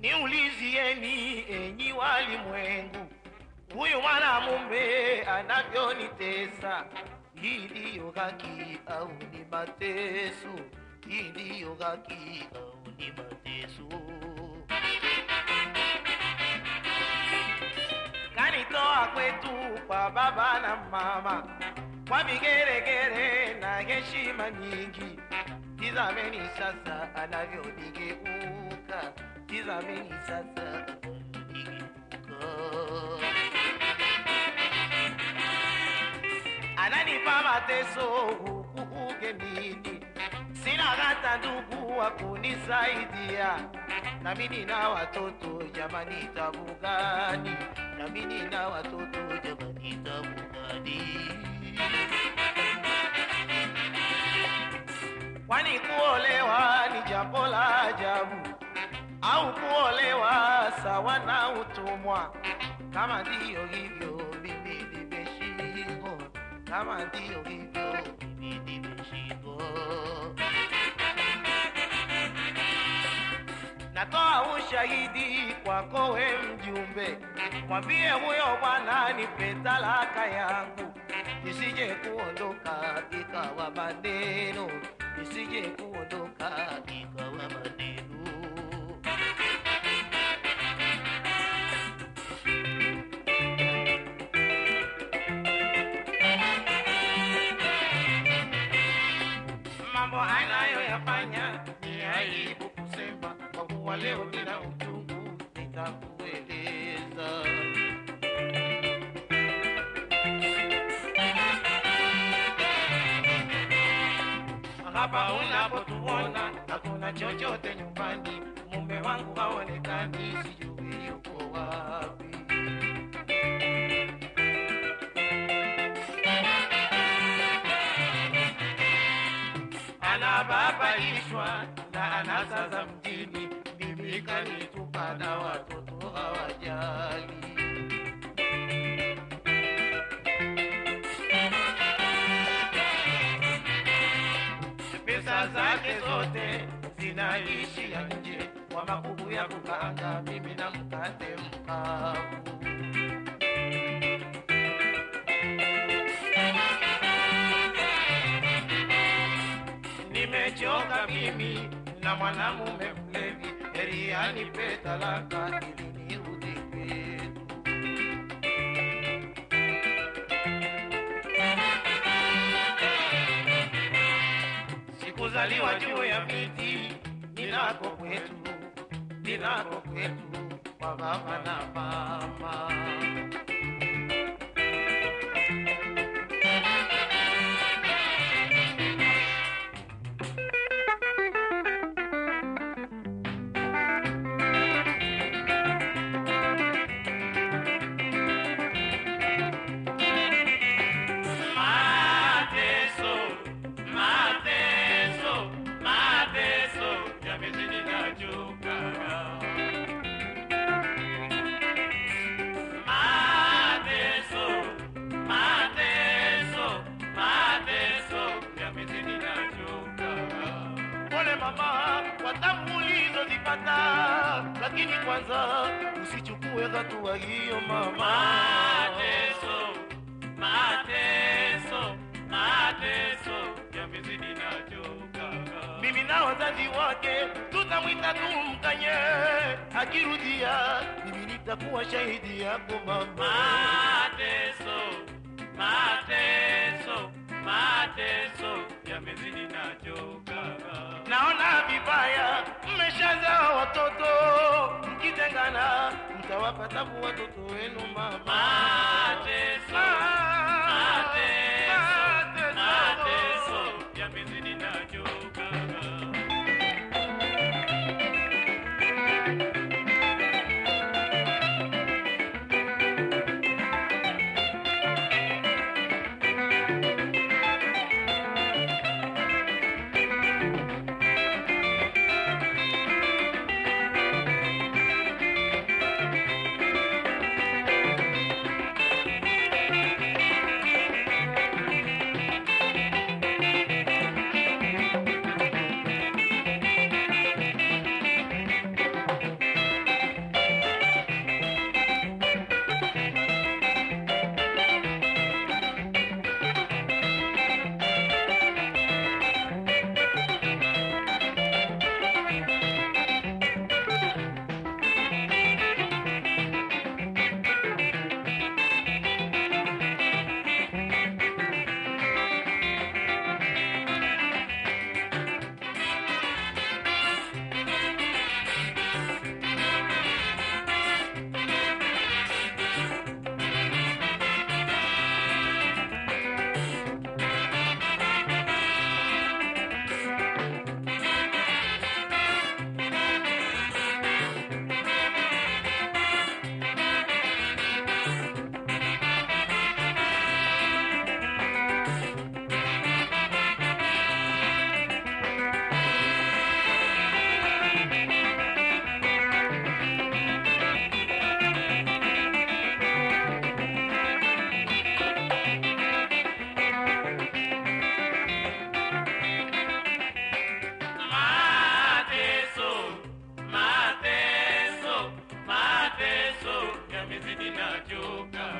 Niulizieni enyi walimwengu, huyu mwanamume anavyonitesa, hii ndiyo haki au ni mateso? Hii ndiyo haki au ni mateso? Kanitoa kwetu kwa baba na mama kwa vigeregere na heshima nyingi. Tizameni sasa anavyonigeuka, tizameni sasa. Ananipa mateso huku ugenini, sina hata ndugu wa kunisaidia. Watoto jamani, tabu gani? Watoto jamani, tabu gani? Kwani kuolewa ni jambo la ajabu au kuolewa sawa na utumwa? Kama ndiyo hivyo, mimi nimeshindwa. Kama ndiyo hivyo, mimi nimeshindwa. Natoa ushahidi kwako we mjumbe, mwambie huyo bwana nipe talaka yangu, nisije kuondoka ikawa maneno, nisije kuondoka Mambo anayoyafanya ni aibu kusema, kwa kuwa leo nina uchungu, nitakueleza. Hapa unapotuona hakuna chochote nyumbani, mume wangu haonekani, sijui yuko wapi. Anababaishwa na anasa za mjini, mimi kanitupa na watoto hawajali. Pesa zake zote zinaishi ya nje kwa makubu ya kukaanga, mimi na mkate mkavu. Mimi na mwanamume mlevi, heri anipe talaka ili. Sikuzaliwa juu ya miti, ninako kwetu, ninako kwetu kwa baba na mama. Kwanza usichukue hatua hiyo mama. Mateso, mateso, mateso yamezidi nachoka. Mimi na wazazi wake tutamwita tumkanye, akirudia mimi nitakuwa shahidi yako mama. Mateso, mateso, mateso yamezidi nachoka. Naona vibaya, mkitengana mtawapa tabu watoto wenu mama. Mateso, Mirmidina Juka.